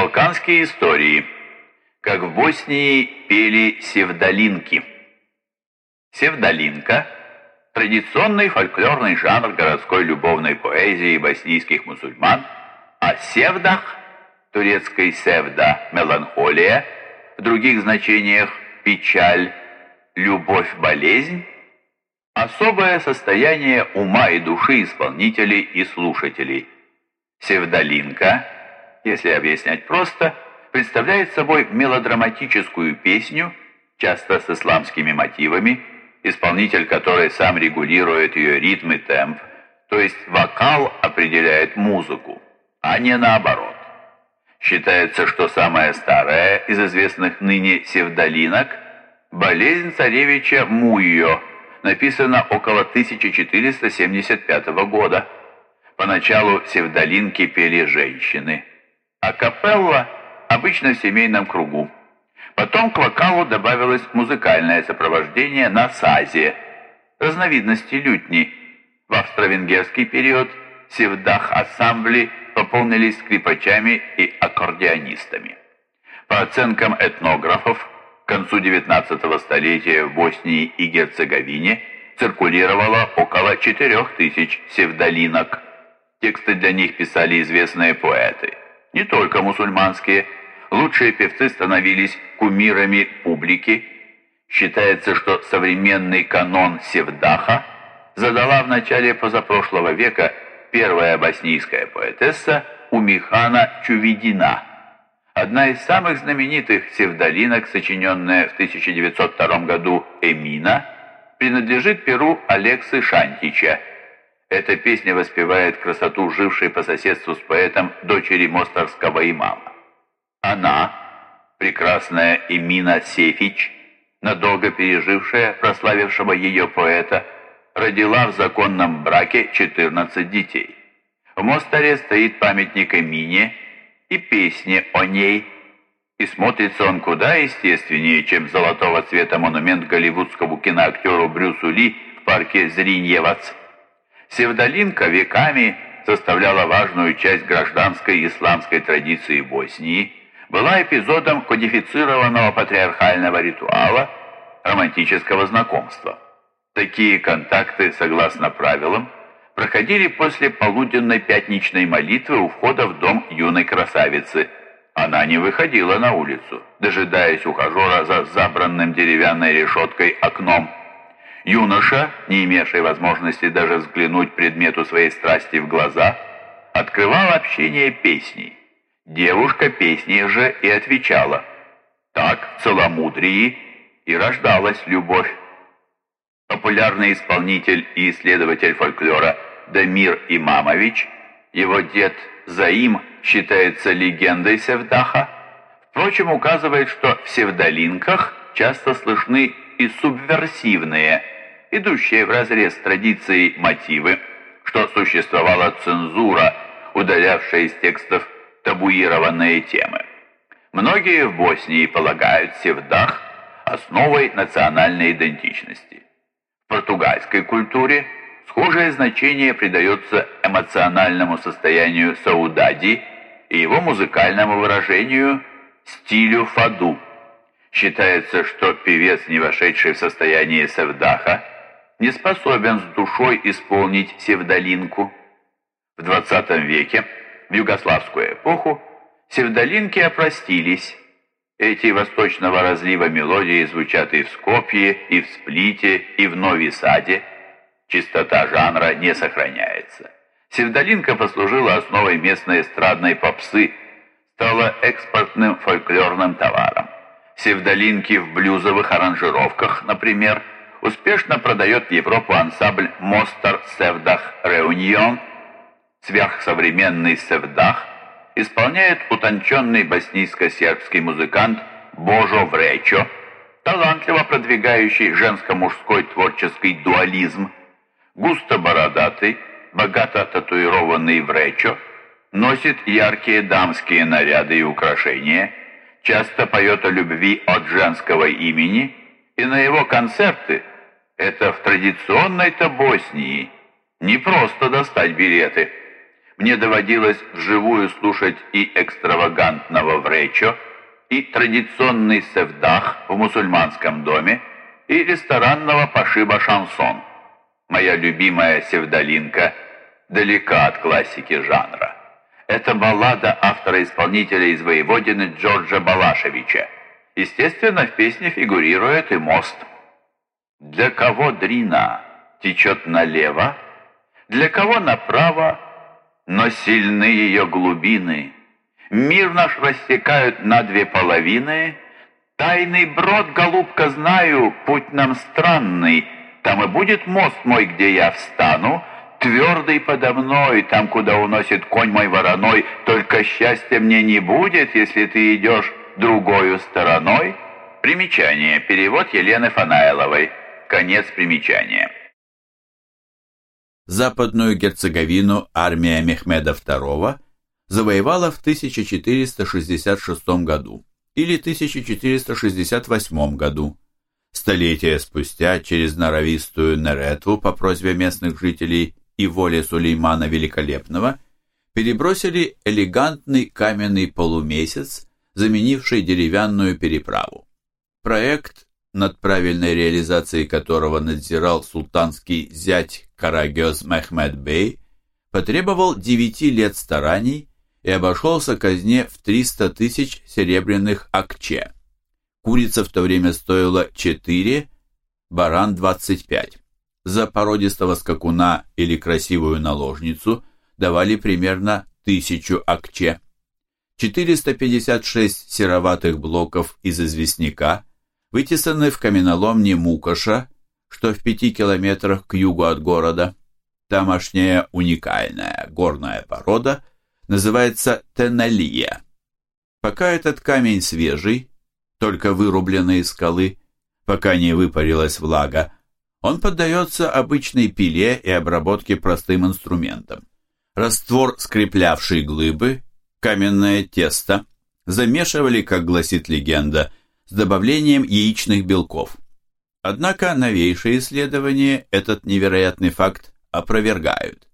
Балканские истории. Как в Боснии пели севдалинки. Севдалинка – традиционный фольклорный жанр городской любовной поэзии боснийских мусульман, а севдах – турецкой севда – меланхолия, в других значениях – печаль, любовь, болезнь, особое состояние ума и души исполнителей и слушателей. Севдалинка – если объяснять просто, представляет собой мелодраматическую песню, часто с исламскими мотивами, исполнитель которой сам регулирует ее ритм и темп, то есть вокал определяет музыку, а не наоборот. Считается, что самая старая из известных ныне севдалинок – болезнь царевича Муйо, написана около 1475 года. Поначалу севдалинки пели женщины – а капелла обычно в семейном кругу. Потом к вокалу добавилось музыкальное сопровождение на сазе, разновидности лютни. В австро-венгерский период севдах-ассамбли пополнились скрипачами и аккордеонистами. По оценкам этнографов, к концу XIX столетия в Боснии и Герцеговине циркулировало около 4000 севдалинок. Тексты для них писали известные поэты не только мусульманские. Лучшие певцы становились кумирами публики. Считается, что современный канон Севдаха задала в начале позапрошлого века первая боснийская поэтесса Умихана Чувидина, одна из самых знаменитых севдалинок, сочиненная в 1902 году Эмина, принадлежит перу Алексы Шантича – эта песня воспевает красоту жившей по соседству с поэтом дочери мостарского имама. Она, прекрасная Эмина Сефич, надолго пережившая прославившего ее поэта, родила в законном браке 14 детей. В Мостаре стоит памятник Эмине и песни о ней, и смотрится он куда естественнее, чем золотого цвета монумент голливудскому киноактеру Брюсу Ли в парке Зриньевац. Севдалинка веками составляла важную часть гражданской исламской традиции Боснии, была эпизодом кодифицированного патриархального ритуала романтического знакомства. Такие контакты, согласно правилам, проходили после полуденной пятничной молитвы у входа в дом юной красавицы. Она не выходила на улицу, дожидаясь ухажера за забранным деревянной решеткой окном. Юноша, не имевший возможности даже взглянуть предмету своей страсти в глаза, открывал общение песней. Девушка песней же и отвечала. Так в целомудрии и рождалась любовь. Популярный исполнитель и исследователь фольклора Дамир Имамович, его дед Заим считается легендой Севдаха, впрочем, указывает, что в севдалинках часто слышны и субверсивные, идущие вразрез с традицией мотивы, что существовала цензура, удалявшая из текстов табуированные темы. Многие в Боснии полагают севдах основой национальной идентичности. В португальской культуре схожее значение придается эмоциональному состоянию саудади и его музыкальному выражению стилю фаду. Считается, что певец, не вошедший в состояние севдаха, не способен с душой исполнить севдалинку. В XX веке, в югославскую эпоху, севдалинки опростились. Эти восточного разлива мелодии звучат и в Скопье, и в Сплите, и в Нови Саде. Чистота жанра не сохраняется. Севдалинка послужила основой местной эстрадной попсы, стала экспортным фольклорным товаром. Севдалинки в блюзовых аранжировках, например, успешно продает в Европу ансамбль «Мостер Севдах Реуньон», сверхсовременный Севдах, исполняет утонченный боснийско-сербский музыкант Божо Вречо, талантливо продвигающий женско-мужской творческий дуализм, густо бородатый, богато татуированный Вречо, носит яркие дамские наряды и украшения, часто поет о любви от женского имени, и на его концерты это в традиционной-то Боснии. Не просто достать билеты. мне доводилось вживую слушать и экстравагантного Вречо, и традиционный севдах в мусульманском доме, и ресторанного пошиба шансон. Моя любимая севдалинка далека от классики жанра. Это баллада автора-исполнителя из Воеводины Джорджа Балашевича. Естественно, в песне фигурирует и мост. Для кого Дрина течет налево, для кого направо, но сильны ее глубины. Мир наш рассекают на две половины. Тайный брод, голубка, знаю, путь нам странный. Там и будет мост мой, где я встану, твердый подо мной, там, куда уносит конь мой вороной. Только счастья мне не будет, если ты идешь другою стороной. Примечание. Перевод Елены Фанайловой. Конец примечания. Западную Герцеговину армия Мехмеда II завоевала в 1466 году или 1468 году. Столетия спустя через норовистую Неретву по просьбе местных жителей и воле Сулеймана Великолепного перебросили элегантный каменный полумесяц, заменивший деревянную переправу. Проект над правильной реализацией которого надзирал султанский зять Карагёз Мехмед Бей, потребовал девяти лет стараний и обошелся казне в 300 тысяч серебряных акче. Курица в то время стоила 4, баран 25. За породистого скакуна или красивую наложницу давали примерно тысячу акче. 456 сероватых блоков из известняка – вытесаны в каменоломне Мукаша, что в пяти километрах к югу от города. Тамошняя уникальная горная порода называется теналия. Пока этот камень свежий, только вырубленный из скалы, пока не выпарилась влага, он поддается обычной пиле и обработке простым инструментом. Раствор, скреплявший глыбы, каменное тесто, замешивали, как гласит легенда, с добавлением яичных белков. Однако новейшие исследования этот невероятный факт опровергают.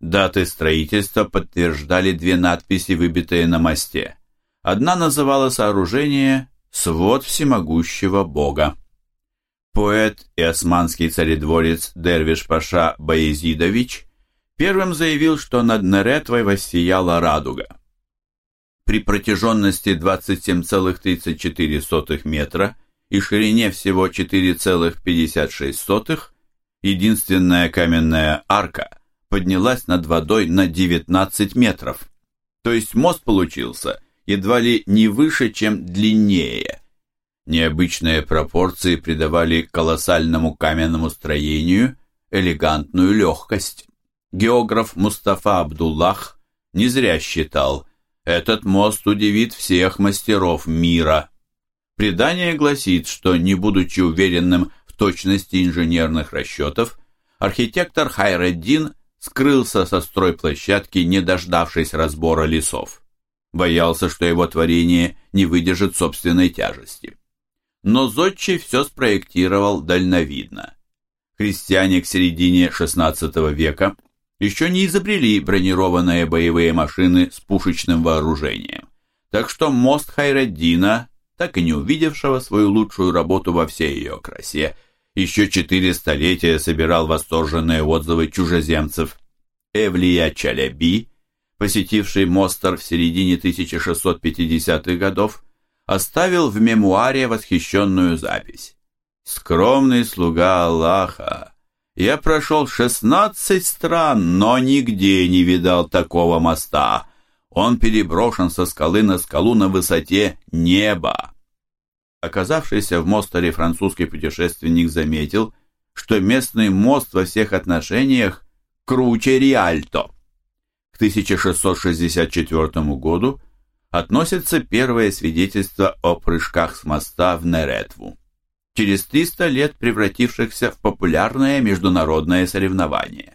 Даты строительства подтверждали две надписи, выбитые на мосте. Одна называла сооружение «Свод всемогущего Бога». Поэт и османский царедворец Дервиш Паша Баязидович первым заявил, что над Неретвой воссияла радуга при протяженности 27,34 метра и ширине всего 4,56, единственная каменная арка поднялась над водой на 19 метров. То есть мост получился едва ли не выше, чем длиннее. Необычные пропорции придавали колоссальному каменному строению элегантную легкость. Географ Мустафа Абдуллах не зря считал – этот мост удивит всех мастеров мира. Предание гласит, что, не будучи уверенным в точности инженерных расчетов, архитектор Хайреддин скрылся со стройплощадки, не дождавшись разбора лесов. Боялся, что его творение не выдержит собственной тяжести. Но Зодчий все спроектировал дальновидно. Христиане к середине XVI века – еще не изобрели бронированные боевые машины с пушечным вооружением. Так что мост Хайреддина, так и не увидевшего свою лучшую работу во всей ее красе, еще четыре столетия собирал восторженные отзывы чужеземцев. Эвлия Чаляби, посетивший Мостер в середине 1650-х годов, оставил в мемуаре восхищенную запись. «Скромный слуга Аллаха, я прошел шестнадцать стран, но нигде не видал такого моста. Он переброшен со скалы на скалу на высоте неба. Оказавшийся в Мостере французский путешественник заметил, что местный мост во всех отношениях круче Риальто. К 1664 году относятся первые свидетельства о прыжках с моста в Неретву через 300 лет превратившихся в популярное международное соревнование.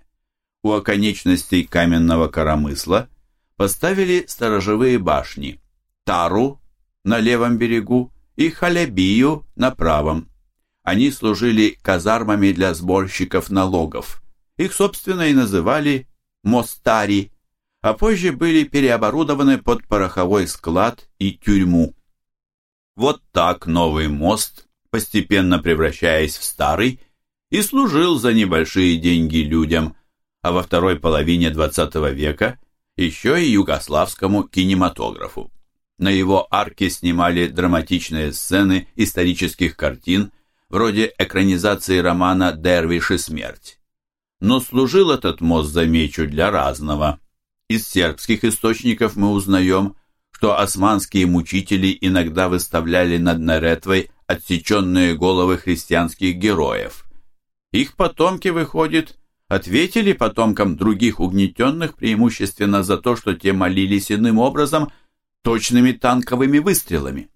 У оконечностей каменного коромысла поставили сторожевые башни Тару на левом берегу и Халябию на правом. Они служили казармами для сборщиков налогов. Их, собственно, и называли Мостари. А позже были переоборудованы под пороховой склад и тюрьму. Вот так новый мост, постепенно превращаясь в старый, и служил за небольшие деньги людям, а во второй половине XX века еще и югославскому кинематографу. На его арке снимали драматичные сцены исторических картин, вроде экранизации романа «Дервиш и смерть». Но служил этот мост, замечу, для разного. Из сербских источников мы узнаем, что османские мучители иногда выставляли над Неретвой отсеченные головы христианских героев. Их потомки, выходит, ответили потомкам других угнетенных преимущественно за то, что те молились иным образом точными танковыми выстрелами.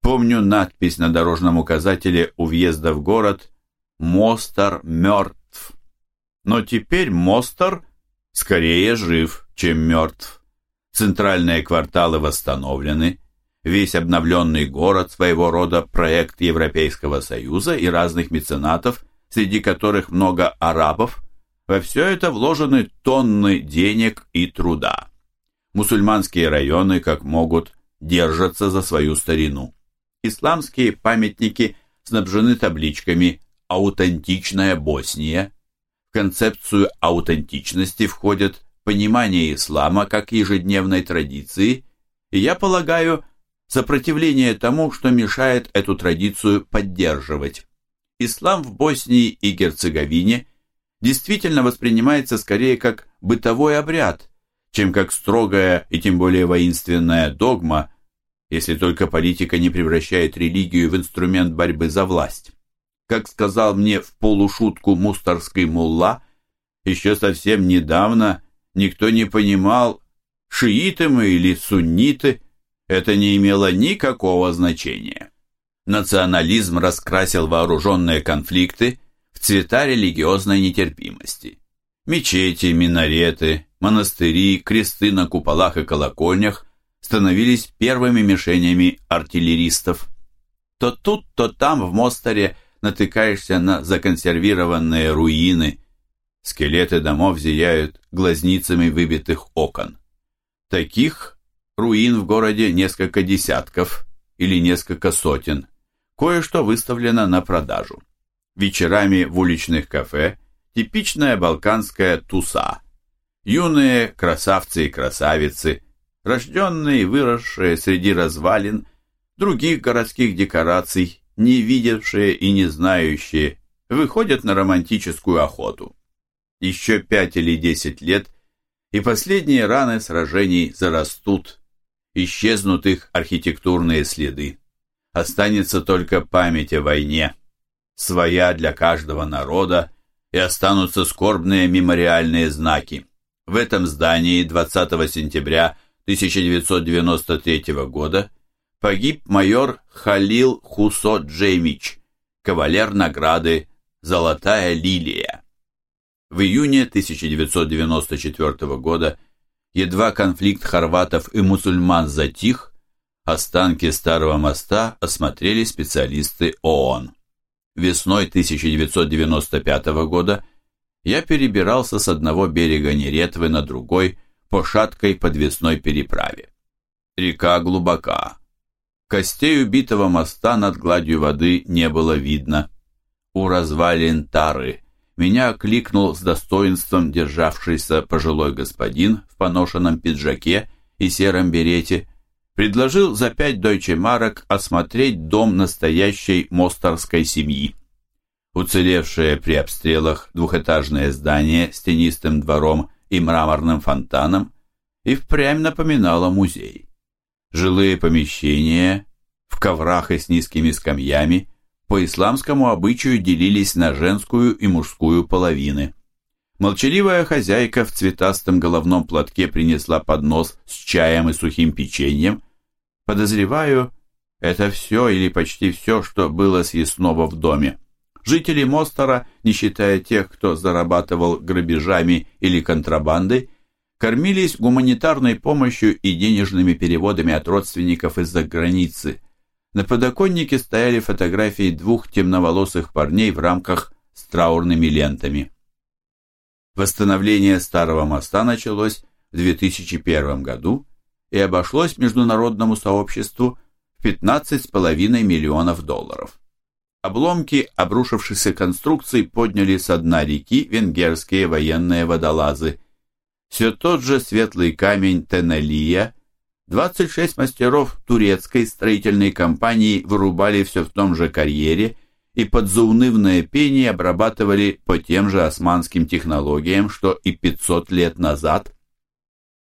Помню надпись на дорожном указателе у въезда в город «Мостер мертв». Но теперь Мостер скорее жив, чем мертв. Центральные кварталы восстановлены, весь обновленный город своего рода проект Европейского Союза и разных меценатов, среди которых много арабов, во все это вложены тонны денег и труда. Мусульманские районы, как могут, держатся за свою старину. Исламские памятники снабжены табличками «Аутентичная Босния». В концепцию аутентичности входят понимание ислама как ежедневной традиции, и, я полагаю, сопротивление тому, что мешает эту традицию поддерживать. Ислам в Боснии и Герцеговине действительно воспринимается скорее как бытовой обряд, чем как строгая и тем более воинственная догма, если только политика не превращает религию в инструмент борьбы за власть. Как сказал мне в полушутку мустарский мулла, еще совсем недавно никто не понимал, шииты мы или сунниты, это не имело никакого значения. Национализм раскрасил вооруженные конфликты в цвета религиозной нетерпимости. Мечети, минареты, монастыри, кресты на куполах и колокольнях становились первыми мишенями артиллеристов. То тут, то там в Мостаре натыкаешься на законсервированные руины, Скелеты домов зияют глазницами выбитых окон. Таких руин в городе несколько десятков или несколько сотен. Кое-что выставлено на продажу. Вечерами в уличных кафе типичная балканская туса. Юные красавцы и красавицы, рожденные и выросшие среди развалин, других городских декораций, не видевшие и не знающие, выходят на романтическую охоту еще пять или десять лет, и последние раны сражений зарастут, исчезнут их архитектурные следы. Останется только память о войне, своя для каждого народа, и останутся скорбные мемориальные знаки. В этом здании 20 сентября 1993 года погиб майор Халил Хусо Джеймич, кавалер награды «Золотая лилия». В июне 1994 года, едва конфликт хорватов и мусульман затих, останки старого моста осмотрели специалисты ООН. Весной 1995 года я перебирался с одного берега Неретвы на другой по шаткой подвесной переправе. Река глубока. Костей убитого моста над гладью воды не было видно. У развалин тары меня окликнул с достоинством державшийся пожилой господин в поношенном пиджаке и сером берете, предложил за пять дойче марок осмотреть дом настоящей мосторской семьи. Уцелевшее при обстрелах двухэтажное здание с тенистым двором и мраморным фонтаном и впрямь напоминало музей. Жилые помещения в коврах и с низкими скамьями по исламскому обычаю делились на женскую и мужскую половины. Молчаливая хозяйка в цветастом головном платке принесла поднос с чаем и сухим печеньем. Подозреваю, это все или почти все, что было съестного в доме. Жители Мостера, не считая тех, кто зарабатывал грабежами или контрабандой, кормились гуманитарной помощью и денежными переводами от родственников из-за границы – на подоконнике стояли фотографии двух темноволосых парней в рамках с траурными лентами. Восстановление старого моста началось в 2001 году и обошлось международному сообществу в 15,5 миллионов долларов. Обломки обрушившихся конструкций подняли со дна реки венгерские военные водолазы. Все тот же светлый камень Тенелия, 26 мастеров турецкой строительной компании вырубали все в том же карьере и под заунывное пение обрабатывали по тем же османским технологиям, что и 500 лет назад.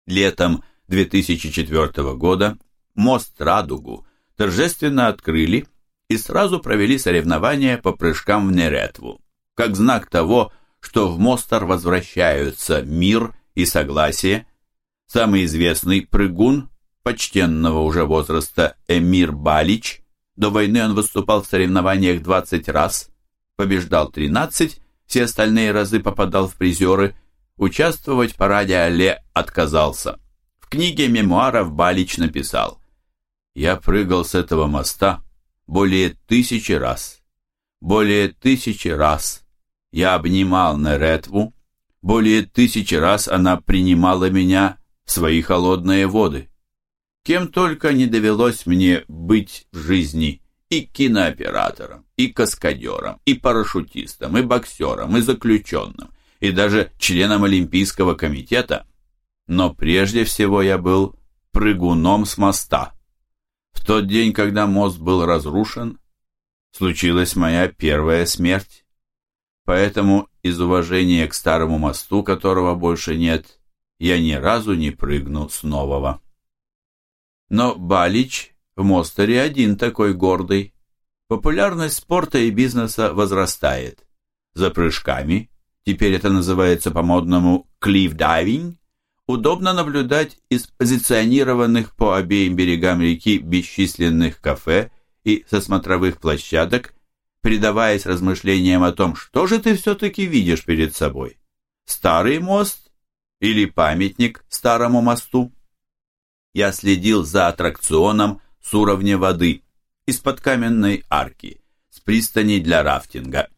Летом 2004 года мост Радугу торжественно открыли и сразу провели соревнования по прыжкам в Неретву, как знак того, что в Мостар возвращаются мир и согласие. Самый известный прыгун почтенного уже возраста Эмир Балич, до войны он выступал в соревнованиях 20 раз, побеждал 13, все остальные разы попадал в призеры, участвовать в параде Але отказался. В книге мемуаров Балич написал «Я прыгал с этого моста, более тысячи раз. Более тысячи раз я обнимал Неретву, более тысячи раз она принимала меня в свои холодные воды. Кем только не довелось мне быть в жизни и кинооператором, и каскадером, и парашютистом, и боксером, и заключенным, и даже членом Олимпийского комитета, но прежде всего я был прыгуном с моста. В тот день, когда мост был разрушен, случилась моя первая смерть. Поэтому из уважения к старому мосту, которого больше нет, я ни разу не прыгну с нового. Но Балич в Мостере один такой гордый. Популярность спорта и бизнеса возрастает. За прыжками, теперь это называется по-модному клифф-дайвинг, удобно наблюдать из позиционированных по обеим берегам реки бесчисленных кафе и со смотровых площадок, предаваясь размышлениям о том, что же ты все-таки видишь перед собой. Старый мост или памятник старому мосту? Я следил за аттракционом с уровня воды, из-под каменной арки, с пристани для рафтинга.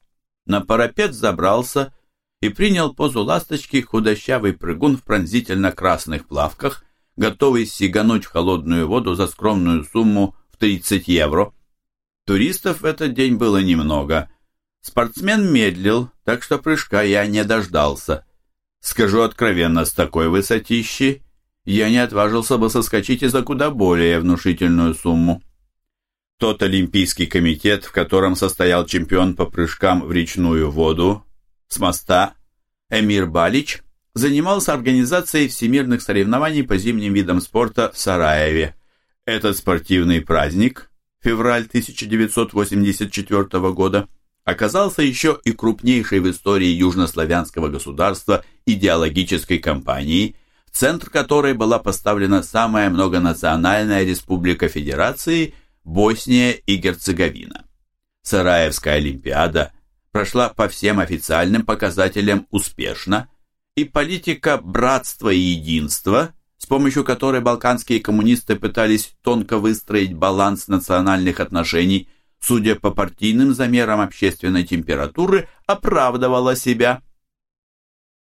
На парапет забрался и принял позу ласточки худощавый прыгун в пронзительно-красных плавках, готовый сигануть в холодную воду за скромную сумму в 30 евро. Туристов в этот день было немного. Спортсмен медлил, так что прыжка я не дождался. Скажу откровенно, с такой высотищи я не отважился бы соскочить и за куда более внушительную сумму. Тот Олимпийский комитет, в котором состоял чемпион по прыжкам в речную воду, с моста Эмир Балич занимался организацией всемирных соревнований по зимним видам спорта в Сараеве. Этот спортивный праздник, февраль 1984 года, оказался еще и крупнейшей в истории южнославянского государства идеологической кампанией, центр которой была поставлена самая многонациональная республика Федерации Босния и Герцеговина. Сараевская Олимпиада – прошла по всем официальным показателям успешно, и политика братства и единства, с помощью которой балканские коммунисты пытались тонко выстроить баланс национальных отношений, судя по партийным замерам общественной температуры, оправдывала себя.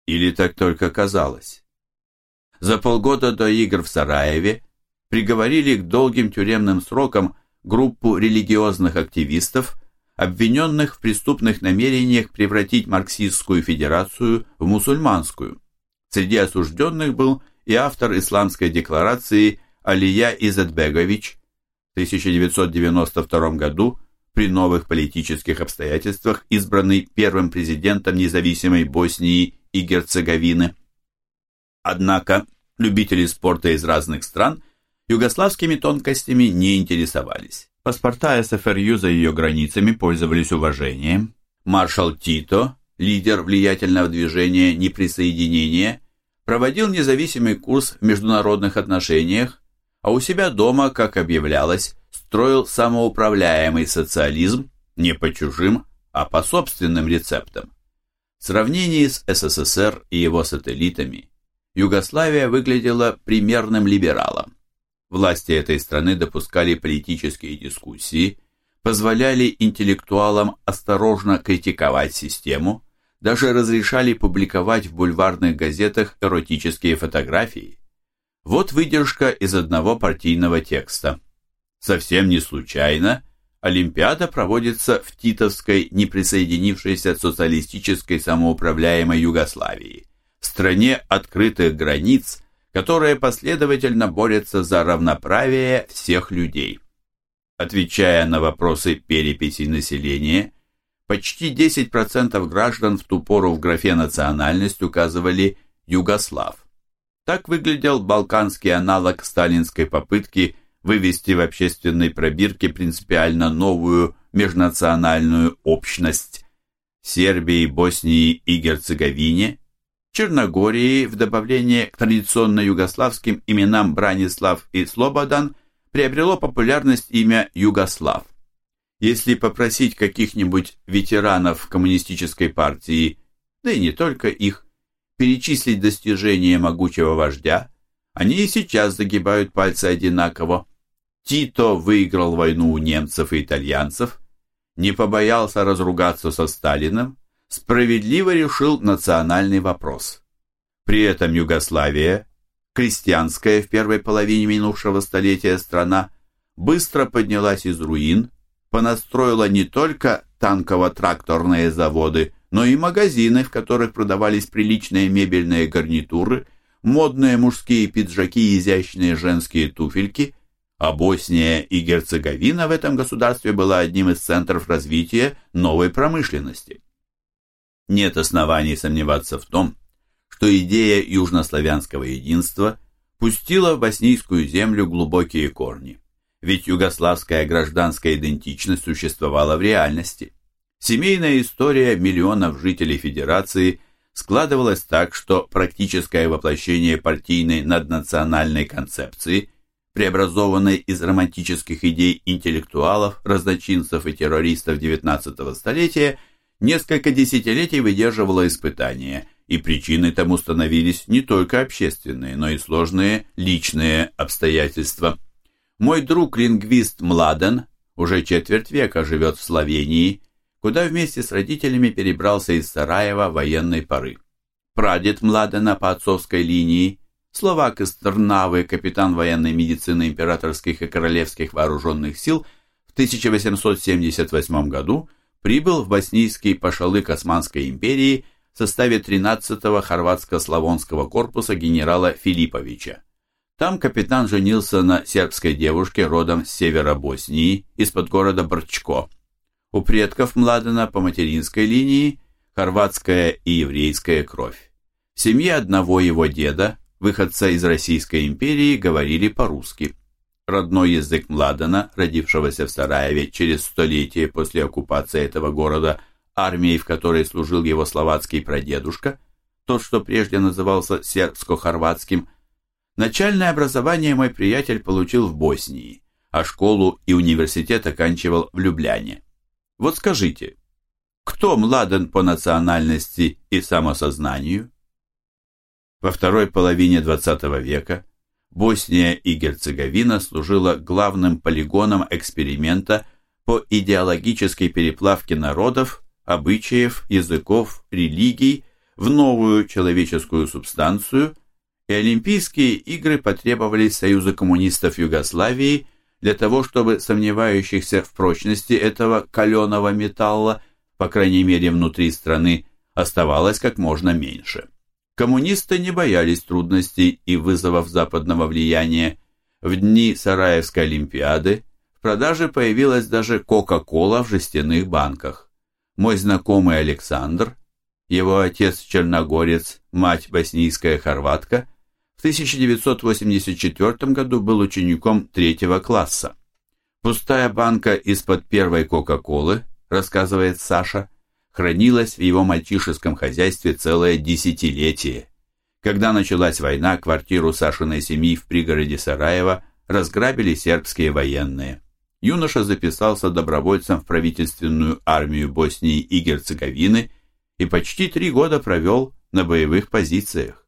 Или так только казалось. За полгода до игр в Сараеве приговорили к долгим тюремным срокам группу религиозных активистов, обвиненных в преступных намерениях превратить Марксистскую Федерацию в мусульманскую. Среди осужденных был и автор исламской декларации Алия Изетбегович в 1992 году при новых политических обстоятельствах избранный первым президентом независимой Боснии и Герцеговины. Однако любители спорта из разных стран югославскими тонкостями не интересовались. Паспорта СФРЮ за ее границами пользовались уважением. Маршал Тито, лидер влиятельного движения неприсоединения, проводил независимый курс в международных отношениях, а у себя дома, как объявлялось, строил самоуправляемый социализм не по чужим, а по собственным рецептам. В сравнении с СССР и его сателлитами, Югославия выглядела примерным либералом. Власти этой страны допускали политические дискуссии, позволяли интеллектуалам осторожно критиковать систему, даже разрешали публиковать в бульварных газетах эротические фотографии. Вот выдержка из одного партийного текста. Совсем не случайно Олимпиада проводится в Титовской, неприсоединившейся социалистической самоуправляемой Югославии, стране открытых границ, которая последовательно борется за равноправие всех людей. Отвечая на вопросы переписи населения, почти 10% граждан в ту пору в графе «национальность» указывали «югослав». Так выглядел балканский аналог сталинской попытки вывести в общественной пробирке принципиально новую межнациональную общность Сербии, Боснии и Герцеговине, Черногории в добавление к традиционно югославским именам Бранислав и Слободан приобрело популярность имя Югослав. Если попросить каких-нибудь ветеранов коммунистической партии, да и не только их, перечислить достижения могучего вождя, они и сейчас загибают пальцы одинаково. Тито выиграл войну у немцев и итальянцев, не побоялся разругаться со Сталиным, справедливо решил национальный вопрос. При этом Югославия, крестьянская в первой половине минувшего столетия страна, быстро поднялась из руин, понастроила не только танково-тракторные заводы, но и магазины, в которых продавались приличные мебельные гарнитуры, модные мужские пиджаки и изящные женские туфельки, а Босния и Герцеговина в этом государстве была одним из центров развития новой промышленности. Нет оснований сомневаться в том, что идея южнославянского единства пустила в боснийскую землю глубокие корни ведь югославская гражданская идентичность существовала в реальности. Семейная история миллионов жителей Федерации складывалась так, что практическое воплощение партийной наднациональной концепции, преобразованной из романтических идей интеллектуалов, разночинцев и террористов XIX столетия, несколько десятилетий выдерживало испытания, и причиной тому становились не только общественные, но и сложные личные обстоятельства. Мой друг-лингвист Младен уже четверть века живет в Словении, куда вместе с родителями перебрался из Сараева военной поры. Прадед Младена по отцовской линии, словак из Трнавы, капитан военной медицины императорских и королевских вооруженных сил, в 1878 году прибыл в боснийский пашалык Османской империи в составе 13-го хорватско-славонского корпуса генерала Филипповича. Там капитан женился на сербской девушке родом с севера Боснии, из-под города Брчко. У предков Младена по материнской линии хорватская и еврейская кровь. В семье одного его деда, выходца из Российской империи, говорили по-русски. Родной язык Младена, родившегося в Сараеве через столетие после оккупации этого города, армией, в которой служил его словацкий прадедушка, тот, что прежде назывался сербско-хорватским, Начальное образование мой приятель получил в Боснии, а школу и университет оканчивал в Любляне. Вот скажите, кто младен по национальности и самосознанию? Во второй половине XX века Босния и Герцеговина служила главным полигоном эксперимента по идеологической переплавке народов, обычаев, языков, религий в новую человеческую субстанцию – и Олимпийские игры потребовались Союзу коммунистов Югославии для того, чтобы сомневающихся в прочности этого каленого металла, по крайней мере внутри страны, оставалось как можно меньше. Коммунисты не боялись трудностей и вызовов западного влияния. В дни Сараевской Олимпиады в продаже появилась даже Кока-Кола в жестяных банках. Мой знакомый Александр, его отец черногорец, мать боснийская хорватка – в 1984 году был учеником третьего класса. Пустая банка из-под первой Кока-Колы, рассказывает Саша, хранилась в его мальчишеском хозяйстве целое десятилетие. Когда началась война, квартиру Сашиной семьи в пригороде Сараева разграбили сербские военные. Юноша записался добровольцем в правительственную армию Боснии и Герцеговины и почти три года провел на боевых позициях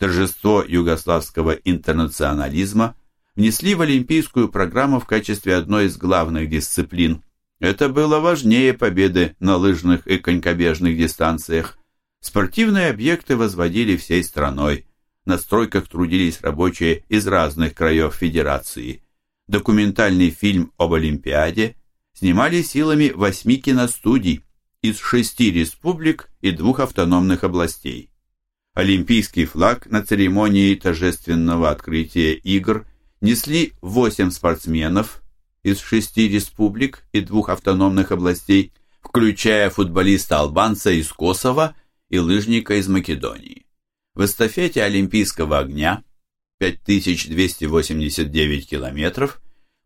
торжество югославского интернационализма внесли в олимпийскую программу в качестве одной из главных дисциплин. Это было важнее победы на лыжных и конькобежных дистанциях. Спортивные объекты возводили всей страной. На стройках трудились рабочие из разных краев Федерации. Документальный фильм об Олимпиаде снимали силами восьми киностудий из шести республик и двух автономных областей. Олимпийский флаг на церемонии торжественного открытия игр несли восемь спортсменов из шести республик и двух автономных областей, включая футболиста-албанца из Косово и лыжника из Македонии. В эстафете Олимпийского огня 5289 километров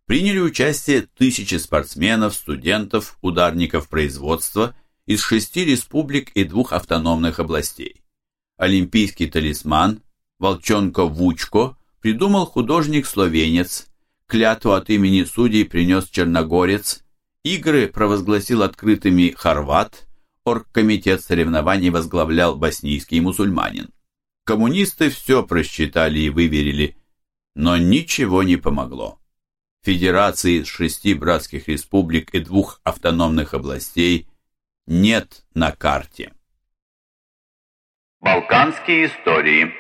приняли участие тысячи спортсменов, студентов, ударников производства из шести республик и двух автономных областей. Олимпийский талисман Волчонко Вучко придумал художник-словенец, клятву от имени судей принес черногорец, игры провозгласил открытыми хорват, оргкомитет соревнований возглавлял боснийский мусульманин. Коммунисты все просчитали и выверили, но ничего не помогло. Федерации из шести братских республик и двух автономных областей нет на карте. Балканские истории.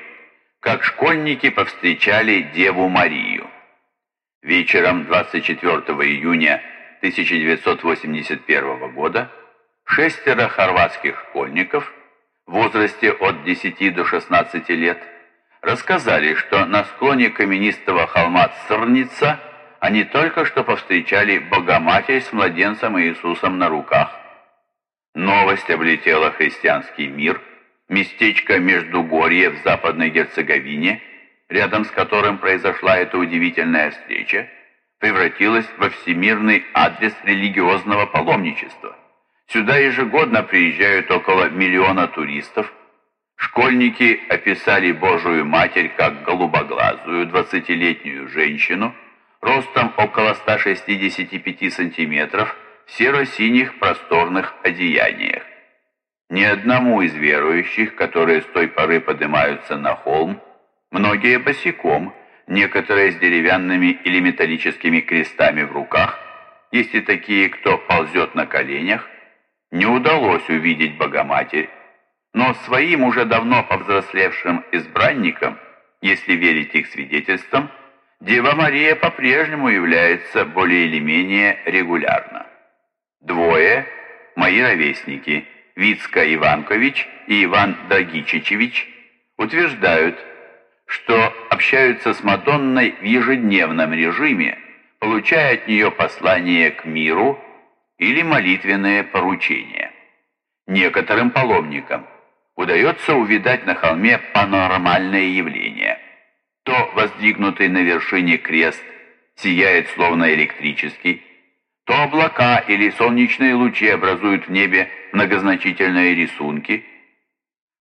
Как школьники повстречали Деву Марию. Вечером 24 июня 1981 года шестеро хорватских школьников в возрасте от 10 до 16 лет рассказали, что на склоне каменистого холма Црница они только что повстречали Богоматерь с младенцем Иисусом на руках. Новость облетела христианский мир, местечко Междугорье в Западной Герцеговине, рядом с которым произошла эта удивительная встреча, превратилась во всемирный адрес религиозного паломничества. Сюда ежегодно приезжают около миллиона туристов. Школьники описали Божию Матерь как голубоглазую двадцатилетнюю женщину, ростом около 165 сантиметров, в серо-синих просторных одеяниях. Ни одному из верующих, которые с той поры поднимаются на холм, многие босиком, некоторые с деревянными или металлическими крестами в руках, есть и такие, кто ползет на коленях, не удалось увидеть Богоматерь, но своим уже давно повзрослевшим избранникам, если верить их свидетельствам, Дева Мария по-прежнему является более или менее регулярно. Двое – мои ровесники, Вицка Иванкович и Иван Дагичичевич, утверждают, что общаются с Мадонной в ежедневном режиме, получая от нее послание к миру или молитвенные поручения. Некоторым паломникам удается увидать на холме панорамальное явление. То воздвигнутый на вершине крест сияет словно электрический, то облака или солнечные лучи образуют в небе многозначительные рисунки.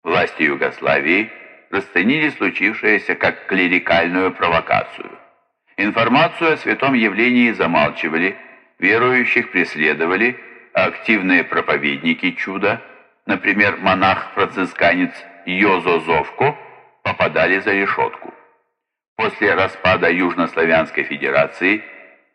Власти Югославии расценили случившееся как клерикальную провокацию. Информацию о святом явлении замалчивали, Верующих преследовали, а активные проповедники чуда, например, монах-францисканец Йозо Зовко, попадали за решетку. После распада Южнославянской Федерации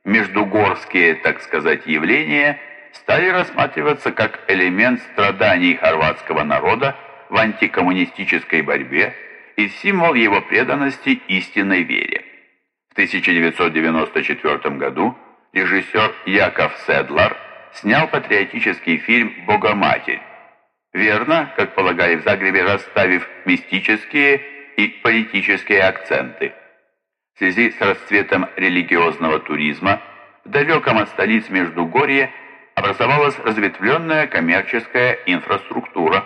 междугорские, так сказать, явления стали рассматриваться как элемент страданий хорватского народа в антикоммунистической борьбе и символ его преданности истинной вере. В 1994 году режиссер Яков Седлар снял патриотический фильм «Богоматерь». Верно, как полагали в Загребе, расставив мистические и политические акценты. В связи с расцветом религиозного туризма в далеком от столиц Междугорье образовалась разветвленная коммерческая инфраструктура.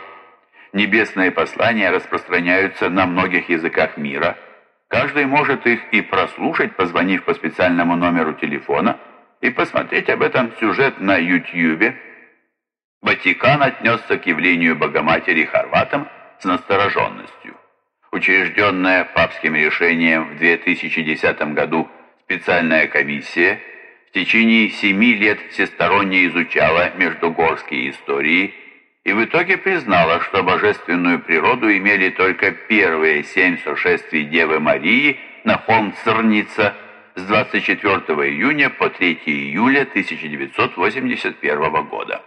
Небесные послания распространяются на многих языках мира. Каждый может их и прослушать, позвонив по специальному номеру телефона – и посмотреть об этом сюжет на Ютьюбе. Ватикан отнесся к явлению Богоматери хорватам с настороженностью. Учрежденная папским решением в 2010 году специальная комиссия в течение семи лет всесторонне изучала междугорские истории и в итоге признала, что божественную природу имели только первые семь сошествий Девы Марии на холм Црница с 24 июня по 3 июля 1981 года.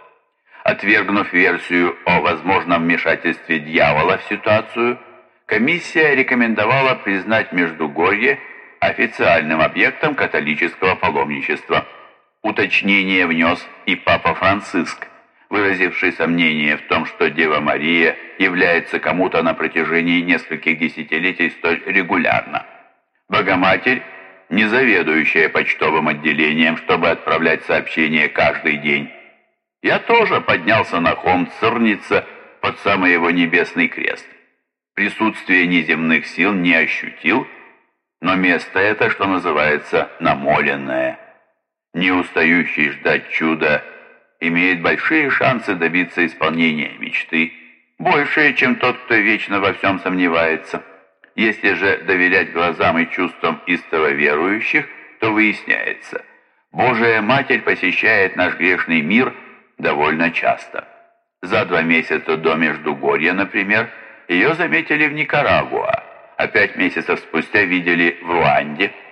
Отвергнув версию о возможном вмешательстве дьявола в ситуацию, комиссия рекомендовала признать Междугорье официальным объектом католического паломничества. Уточнение внес и Папа Франциск, выразивший сомнение в том, что Дева Мария является кому-то на протяжении нескольких десятилетий столь регулярно. Богоматерь, не заведующая почтовым отделением, чтобы отправлять сообщения каждый день. Я тоже поднялся на холм Цирница под самый его небесный крест. Присутствие неземных сил не ощутил, но место это, что называется, намоленное. Не устающий ждать чуда имеет большие шансы добиться исполнения мечты, большие, чем тот, кто вечно во всем сомневается. Если же доверять глазам и чувствам истово верующих, то выясняется, Божия Матерь посещает наш грешный мир довольно часто. За два месяца до Междугорья, например, ее заметили в Никарагуа, а пять месяцев спустя видели в Руанде –